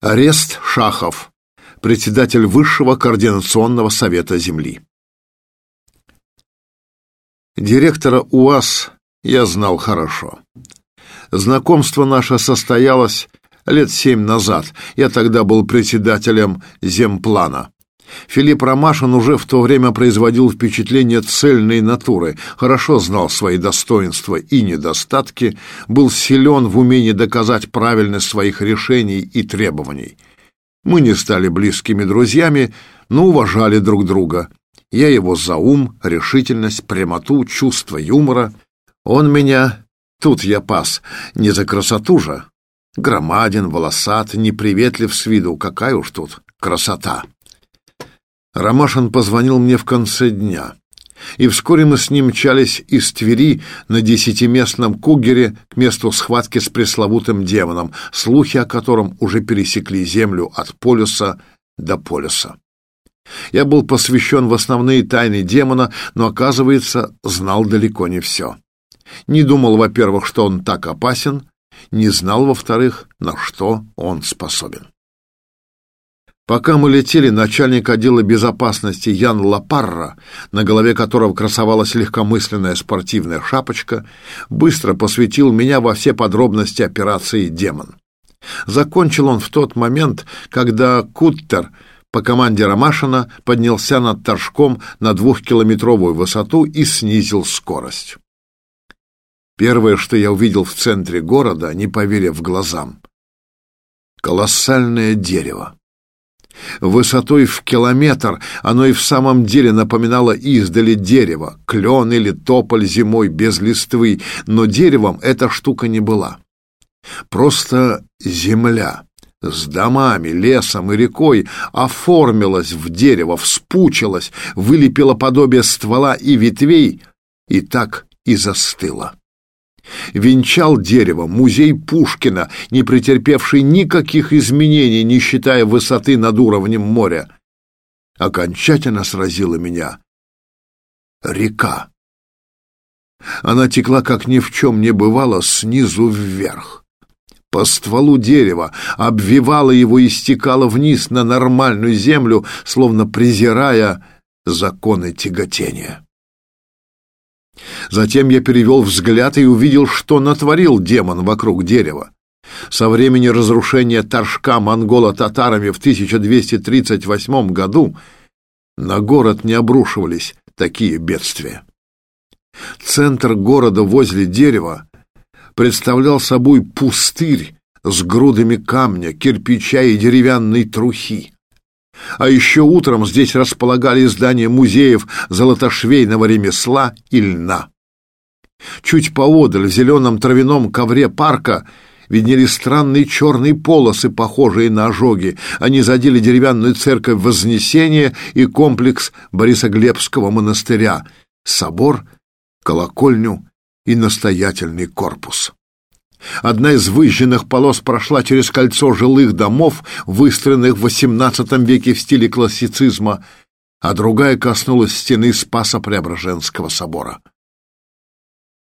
Арест Шахов, председатель Высшего координационного совета Земли. Директора УАЗ я знал хорошо. Знакомство наше состоялось лет семь назад. Я тогда был председателем Земплана. Филипп Ромашин уже в то время производил впечатление цельной натуры, хорошо знал свои достоинства и недостатки, был силен в умении доказать правильность своих решений и требований. Мы не стали близкими друзьями, но уважали друг друга. Я его за ум, решительность, прямоту, чувство юмора. Он меня... Тут я пас, не за красоту же. Громаден, волосат, неприветлив с виду, какая уж тут красота. Ромашин позвонил мне в конце дня, и вскоре мы с ним мчались из Твери на десятиместном кугере к месту схватки с пресловутым демоном, слухи о котором уже пересекли землю от полюса до полюса. Я был посвящен в основные тайны демона, но, оказывается, знал далеко не все. Не думал, во-первых, что он так опасен, не знал, во-вторых, на что он способен. Пока мы летели, начальник отдела безопасности Ян Лапарра, на голове которого красовалась легкомысленная спортивная шапочка, быстро посвятил меня во все подробности операции «Демон». Закончил он в тот момент, когда Куттер по команде Ромашина поднялся над Торжком на двухкилометровую высоту и снизил скорость. Первое, что я увидел в центре города, не поверив глазам — колоссальное дерево. Высотой в километр оно и в самом деле напоминало издали дерево, клен или тополь зимой без листвы, но деревом эта штука не была. Просто земля с домами, лесом и рекой оформилась в дерево, вспучилась, вылепила подобие ствола и ветвей и так и застыла. Венчал дерево музей Пушкина, не претерпевший никаких изменений, не считая высоты над уровнем моря. Окончательно сразила меня река. Она текла, как ни в чем не бывало, снизу вверх. По стволу дерева обвивала его и стекала вниз на нормальную землю, словно презирая законы тяготения. Затем я перевел взгляд и увидел, что натворил демон вокруг дерева. Со времени разрушения Торжка монголо-татарами в 1238 году на город не обрушивались такие бедствия. Центр города возле дерева представлял собой пустырь с грудами камня, кирпича и деревянной трухи. А еще утром здесь располагали здания музеев золотошвейного ремесла и льна. Чуть поодаль, в зеленом травяном ковре парка, виднелись странные черные полосы, похожие на ожоги. Они задели деревянную церковь Вознесения и комплекс Борисоглебского монастыря, собор, колокольню и настоятельный корпус. Одна из выжженных полос прошла через кольцо жилых домов, выстроенных в XVIII веке в стиле классицизма, а другая коснулась стены Спаса Преображенского собора.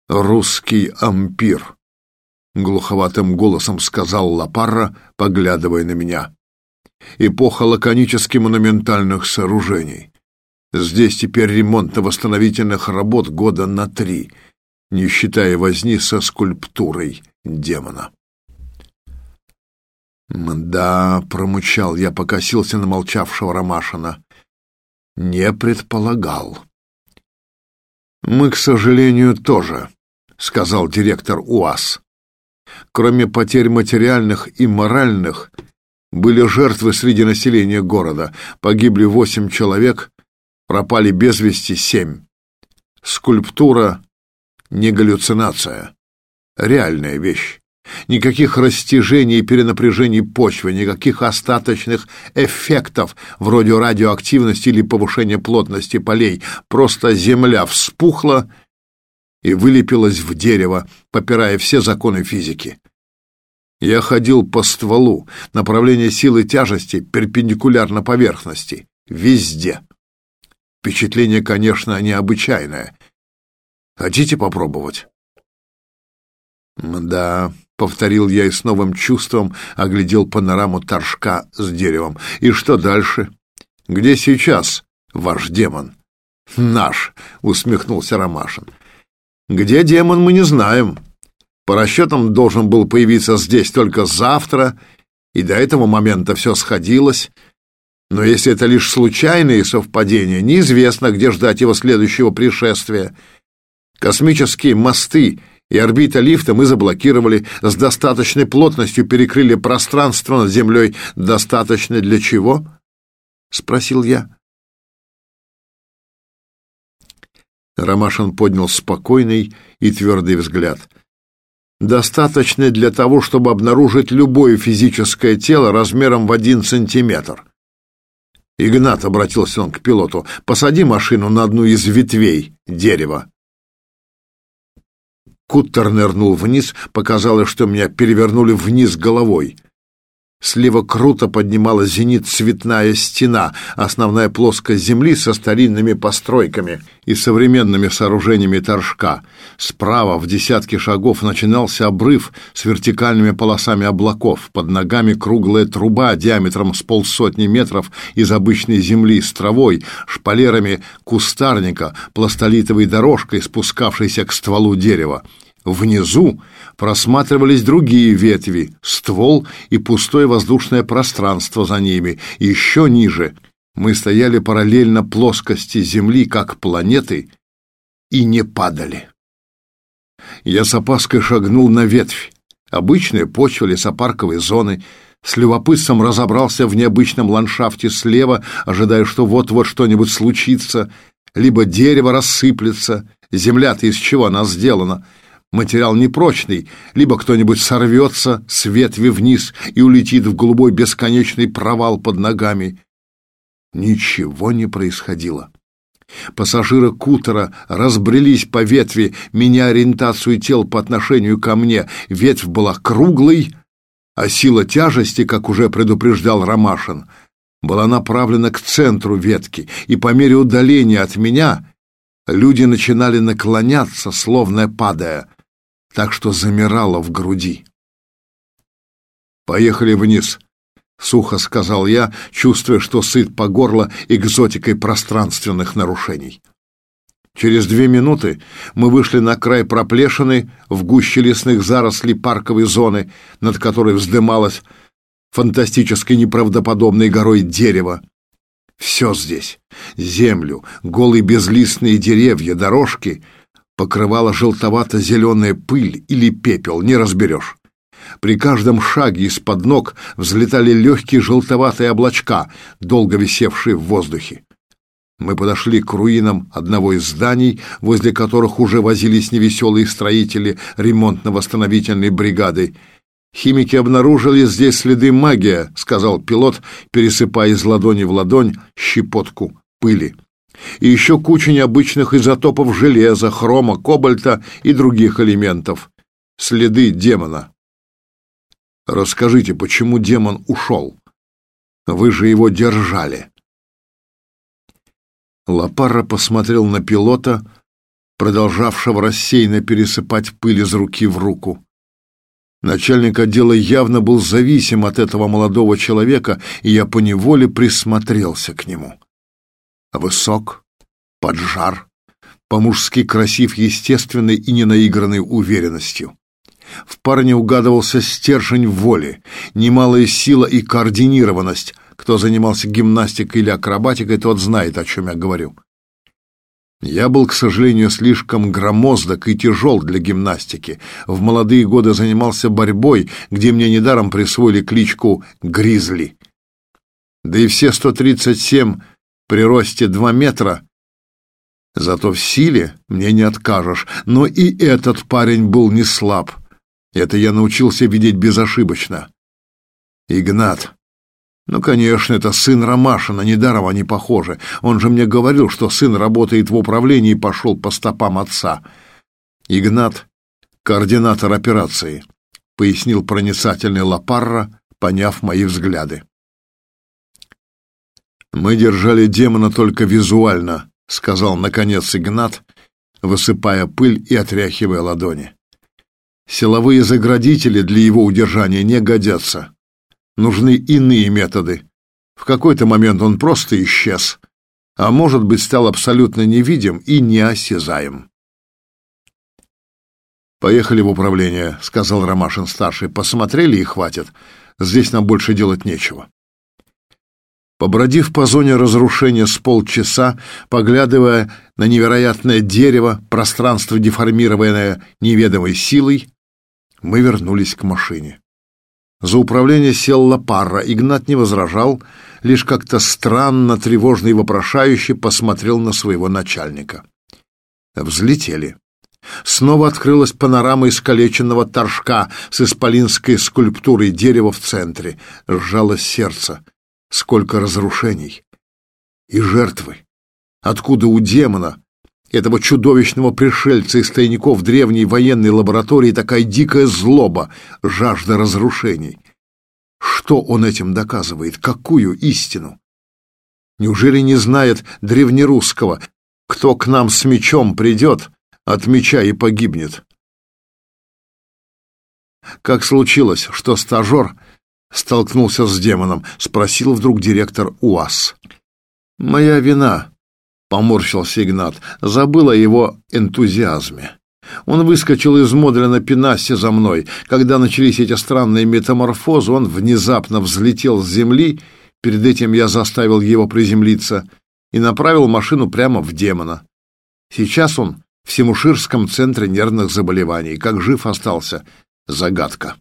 «Русский ампир», — глуховатым голосом сказал Лапарра, поглядывая на меня. «Эпоха лаконически-монументальных сооружений. Здесь теперь ремонтно-восстановительных работ года на три, не считая возни со скульптурой» демона. «Да», — промычал я, покосился на молчавшего Ромашина. «Не предполагал». «Мы, к сожалению, тоже», — сказал директор УАЗ. «Кроме потерь материальных и моральных, были жертвы среди населения города. Погибли восемь человек, пропали без вести семь. Скульптура — не галлюцинация реальная вещь. Никаких растяжений и перенапряжений почвы, никаких остаточных эффектов вроде радиоактивности или повышения плотности полей. Просто земля вспухла и вылепилась в дерево, попирая все законы физики. Я ходил по стволу, направление силы тяжести перпендикулярно поверхности, везде. Впечатление, конечно, необычайное. Хотите попробовать? «Да», — повторил я и с новым чувством оглядел панораму торжка с деревом. И что дальше? Где сейчас ваш демон? Наш, усмехнулся Ромашин. Где демон, мы не знаем. По расчетам должен был появиться здесь только завтра, и до этого момента все сходилось. Но если это лишь случайные совпадения, неизвестно, где ждать его следующего пришествия. Космические мосты и орбита лифта мы заблокировали, с достаточной плотностью перекрыли пространство над Землей. Достаточно для чего? Спросил я. Ромашин поднял спокойный и твердый взгляд. Достаточно для того, чтобы обнаружить любое физическое тело размером в один сантиметр. Игнат обратился он к пилоту. Посади машину на одну из ветвей дерева. Куттер нырнул вниз, показалось, что меня перевернули вниз головой. Слева круто поднималась зенит-цветная стена, основная плоскость земли со старинными постройками и современными сооружениями торжка. Справа в десятки шагов начинался обрыв с вертикальными полосами облаков. Под ногами круглая труба диаметром с полсотни метров из обычной земли с травой, шпалерами кустарника, пластолитовой дорожкой, спускавшейся к стволу дерева. Внизу просматривались другие ветви, ствол и пустое воздушное пространство за ними. Еще ниже мы стояли параллельно плоскости Земли, как планеты, и не падали. Я с опаской шагнул на ветвь. Обычная почва лесопарковой зоны. С любопытством разобрался в необычном ландшафте слева, ожидая, что вот-вот что-нибудь случится. Либо дерево рассыплется. Земля-то из чего она сделана? — Материал непрочный, либо кто-нибудь сорвется с ветви вниз и улетит в голубой бесконечный провал под ногами. Ничего не происходило. Пассажиры кутера разбрелись по ветви, меняя ориентацию тел по отношению ко мне. Ветвь была круглой, а сила тяжести, как уже предупреждал Ромашин, была направлена к центру ветки, и по мере удаления от меня люди начинали наклоняться, словно падая так что замирало в груди. «Поехали вниз», — сухо сказал я, чувствуя, что сыт по горло экзотикой пространственных нарушений. Через две минуты мы вышли на край проплешины в гуще лесных зарослей парковой зоны, над которой вздымалось фантастической неправдоподобной горой дерево. Все здесь — землю, голые безлистные деревья, дорожки — покрывала желтовато-зеленая пыль или пепел, не разберешь. При каждом шаге из-под ног взлетали легкие желтоватые облачка, долго висевшие в воздухе. Мы подошли к руинам одного из зданий, возле которых уже возились невеселые строители ремонтно-восстановительной бригады. «Химики обнаружили здесь следы магии», — сказал пилот, пересыпая из ладони в ладонь щепотку пыли и еще куча необычных изотопов железа, хрома, кобальта и других элементов. Следы демона. Расскажите, почему демон ушел? Вы же его держали. Лапара посмотрел на пилота, продолжавшего рассеянно пересыпать пыль из руки в руку. Начальник отдела явно был зависим от этого молодого человека, и я поневоле присмотрелся к нему. Высок, поджар, по-мужски красив естественной и ненаигранной уверенностью. В парне угадывался стержень воли, немалая сила и координированность. Кто занимался гимнастикой или акробатикой, тот знает, о чем я говорю. Я был, к сожалению, слишком громоздок и тяжел для гимнастики. В молодые годы занимался борьбой, где мне недаром присвоили кличку «Гризли». Да и все 137 при росте два метра. Зато в силе мне не откажешь. Но и этот парень был не слаб. Это я научился видеть безошибочно. Игнат. Ну, конечно, это сын Ромашина, недаром они похожи. Он же мне говорил, что сын работает в управлении и пошел по стопам отца. Игнат — координатор операции, — пояснил проницательный Лапарра, поняв мои взгляды. Мы держали демона только визуально, сказал наконец Игнат, высыпая пыль и отряхивая ладони. Силовые заградители для его удержания не годятся. Нужны иные методы. В какой-то момент он просто исчез, а может быть, стал абсолютно невидим и неосязаем. «Поехали в управление», — сказал Ромашин-старший. «Посмотрели и хватит. Здесь нам больше делать нечего». Побродив по зоне разрушения с полчаса, поглядывая на невероятное дерево, пространство, деформированное неведомой силой, мы вернулись к машине. За управление сел Лапарра. Игнат не возражал, лишь как-то странно, тревожно и вопрошающе посмотрел на своего начальника. Взлетели. Снова открылась панорама искалеченного торжка с исполинской скульптурой дерева в центре. Сжалось сердце. Сколько разрушений! И жертвы! Откуда у демона, этого чудовищного пришельца из тайников древней военной лаборатории, такая дикая злоба, жажда разрушений? Что он этим доказывает? Какую истину? Неужели не знает древнерусского? Кто к нам с мечом придет, от меча и погибнет. Как случилось, что стажер столкнулся с демоном, спросил вдруг директор УАЗ. Моя вина, поморщился Игнат, забыл о его энтузиазме. Он выскочил из модуля на пенасе за мной. Когда начались эти странные метаморфозы, он внезапно взлетел с земли, перед этим я заставил его приземлиться и направил машину прямо в демона. Сейчас он в Симуширском центре нервных заболеваний. Как жив остался — загадка.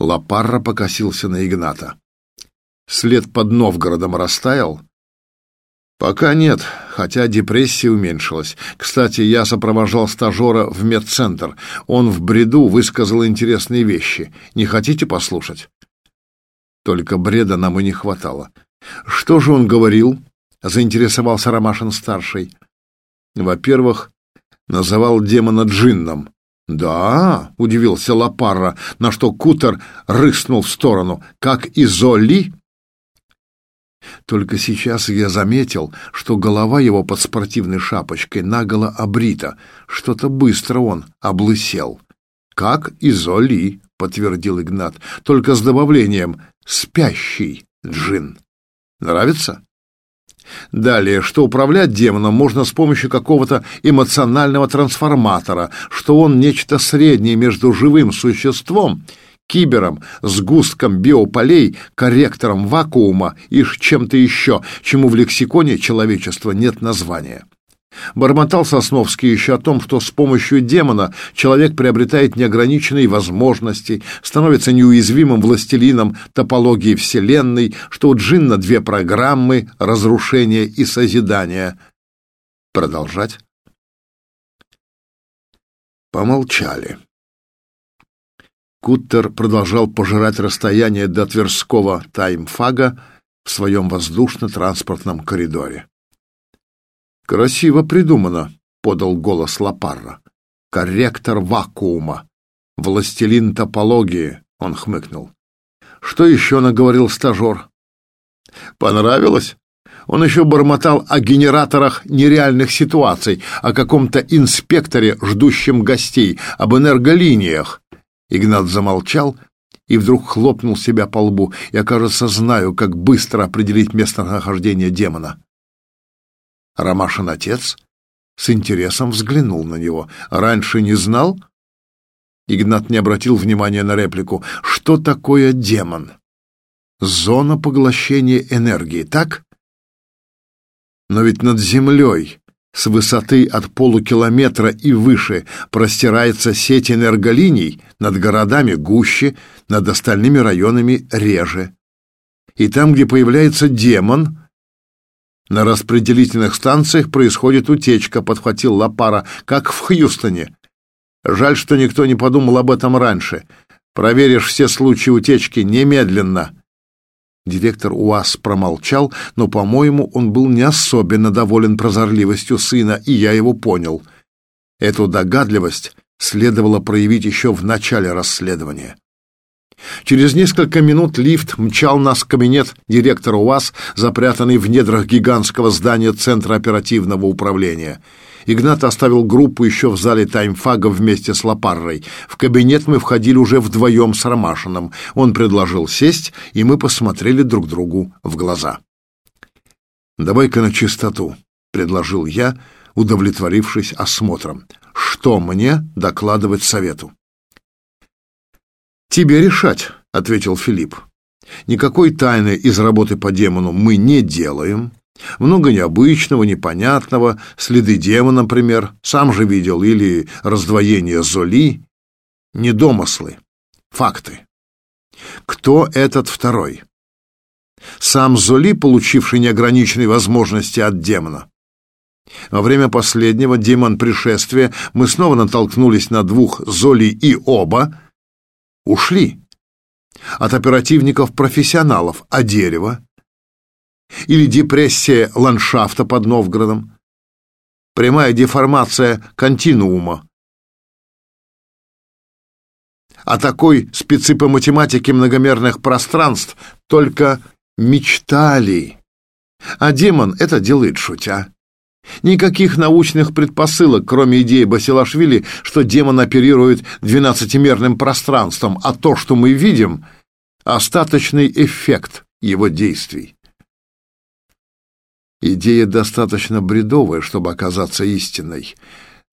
Лапарра покосился на Игната. След под Новгородом растаял? Пока нет, хотя депрессия уменьшилась. Кстати, я сопровождал стажера в медцентр. Он в бреду высказал интересные вещи. Не хотите послушать? Только бреда нам и не хватало. Что же он говорил? Заинтересовался Ромашин-старший. Во-первых, называл демона джинном. «Да», — удивился Лапарра, на что Кутер рыснул в сторону, как Изоли. Только сейчас я заметил, что голова его под спортивной шапочкой наголо обрита. Что-то быстро он облысел. «Как Изоли», — подтвердил Игнат, только с добавлением «спящий джин». «Нравится?» Далее, что управлять демоном можно с помощью какого-то эмоционального трансформатора, что он нечто среднее между живым существом, кибером, сгустком биополей, корректором вакуума и чем-то еще, чему в лексиконе человечества нет названия. Бормотал Сосновский еще о том, что с помощью демона человек приобретает неограниченные возможности, становится неуязвимым властелином топологии Вселенной, что у джинна две программы — разрушения и созидания. Продолжать? Помолчали. Куттер продолжал пожирать расстояние до Тверского таймфага в своем воздушно-транспортном коридоре. «Красиво придумано», — подал голос Лапарра. «Корректор вакуума. Властелин топологии», — он хмыкнул. «Что еще наговорил стажер?» «Понравилось?» Он еще бормотал о генераторах нереальных ситуаций, о каком-то инспекторе, ждущем гостей, об энерголиниях. Игнат замолчал и вдруг хлопнул себя по лбу. Я, кажется, знаю, как быстро определить местонахождение демона. Ромашин отец с интересом взглянул на него. «Раньше не знал?» Игнат не обратил внимания на реплику. «Что такое демон?» «Зона поглощения энергии, так?» «Но ведь над землей, с высоты от полукилометра и выше, простирается сеть энерголиний, над городами гуще, над остальными районами реже. И там, где появляется демон, на распределительных станциях происходит утечка, подхватил Лапара, как в Хьюстоне. Жаль, что никто не подумал об этом раньше. Проверишь все случаи утечки немедленно. Директор УАЗ промолчал, но, по-моему, он был не особенно доволен прозорливостью сына, и я его понял. Эту догадливость следовало проявить еще в начале расследования. Через несколько минут лифт мчал нас в кабинет директора УАЗ, запрятанный в недрах гигантского здания Центра оперативного управления. Игнат оставил группу еще в зале таймфага вместе с Лопаррой. В кабинет мы входили уже вдвоем с Ромашиным. Он предложил сесть, и мы посмотрели друг другу в глаза. «Давай-ка на чистоту», — предложил я, удовлетворившись осмотром. «Что мне докладывать совету?» «Тебе решать», — ответил Филипп. «Никакой тайны из работы по демону мы не делаем». Много необычного, непонятного, следы демона, например, сам же видел, или раздвоение Золи. Не домыслы, факты. Кто этот второй? Сам Золи, получивший неограниченные возможности от демона. Во время последнего демон пришествия мы снова натолкнулись на двух Золи и оба ушли. От оперативников-профессионалов, а дерево? Или депрессия ландшафта под Новгородом? Прямая деформация континуума. А такой спецы по математике многомерных пространств только мечтали. А демон это делает шутя. Никаких научных предпосылок, кроме идеи Басилашвили, что демон оперирует двенадцатимерным пространством, а то, что мы видим, остаточный эффект его действий. Идея достаточно бредовая, чтобы оказаться истинной.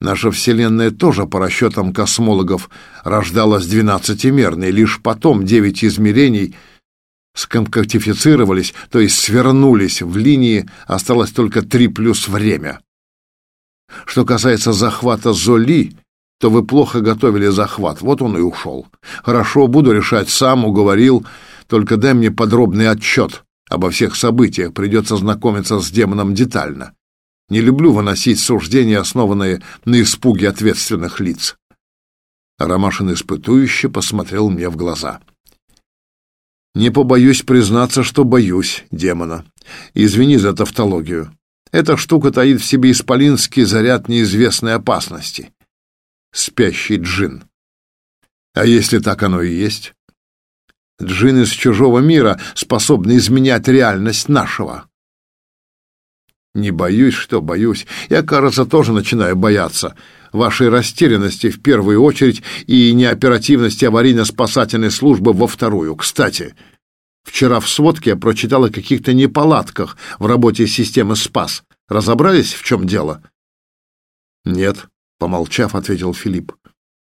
Наша Вселенная тоже, по расчетам космологов, рождалась двенадцатимерной, лишь потом девять измерений сконкатифицировались, то есть свернулись в линии, осталось только три плюс время. Что касается захвата Золи, то вы плохо готовили захват, вот он и ушел. Хорошо, буду решать сам, уговорил, только дай мне подробный отчет. Обо всех событиях придется знакомиться с демоном детально. Не люблю выносить суждения, основанные на испуге ответственных лиц. Ромашин испытующе посмотрел мне в глаза. Не побоюсь признаться, что боюсь демона. Извини за тавтологию. Эта штука таит в себе исполинский заряд неизвестной опасности. Спящий джин. А если так оно и есть? Джин из чужого мира, способный изменять реальность нашего. Не боюсь, что боюсь. Я, кажется, тоже начинаю бояться вашей растерянности в первую очередь и неоперативности аварийно-спасательной службы во вторую. Кстати, вчера в сводке я прочитал о каких-то неполадках в работе системы «Спас». Разобрались, в чем дело? Нет, помолчав, ответил Филипп.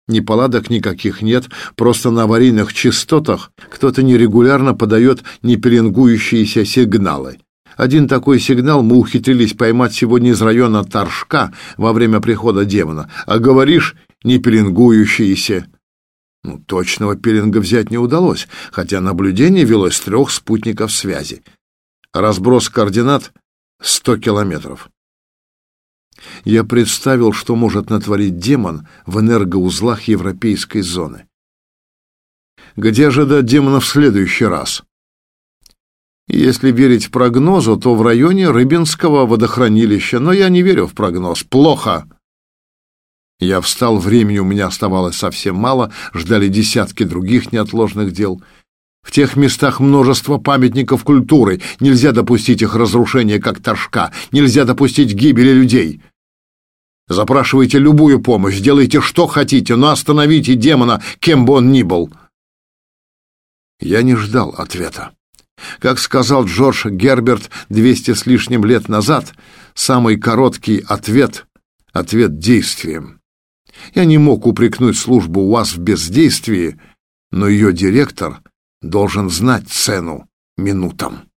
Неполадок никаких нет, просто на аварийных частотах кто-то нерегулярно подает непеленгующиеся сигналы. Один такой сигнал мы ухитрились поймать сегодня из района Торжка во время прихода демона. А говоришь, не пеленгующиеся. Ну, точного пеленга взять не удалось, хотя наблюдение велось с трех спутников связи. Разброс координат — сто километров. Я представил, что может натворить демон в энергоузлах европейской зоны. Где ожидать демона в следующий раз? Если верить прогнозу, то в районе Рыбинского водохранилища, но я не верю в прогноз. Плохо. Я встал, времени у меня оставалось совсем мало, ждали десятки других неотложных дел. В тех местах множество памятников культуры, нельзя допустить их разрушения, как торжка, нельзя допустить гибели людей. Запрашивайте любую помощь, делайте что хотите, но остановите демона, кем бы он ни был. Я не ждал ответа. Как сказал Джордж Герберт двести с лишним лет назад, самый короткий ответ — ответ действием. Я не мог упрекнуть службу УАЗ в бездействии, но ее директор должен знать цену минутам.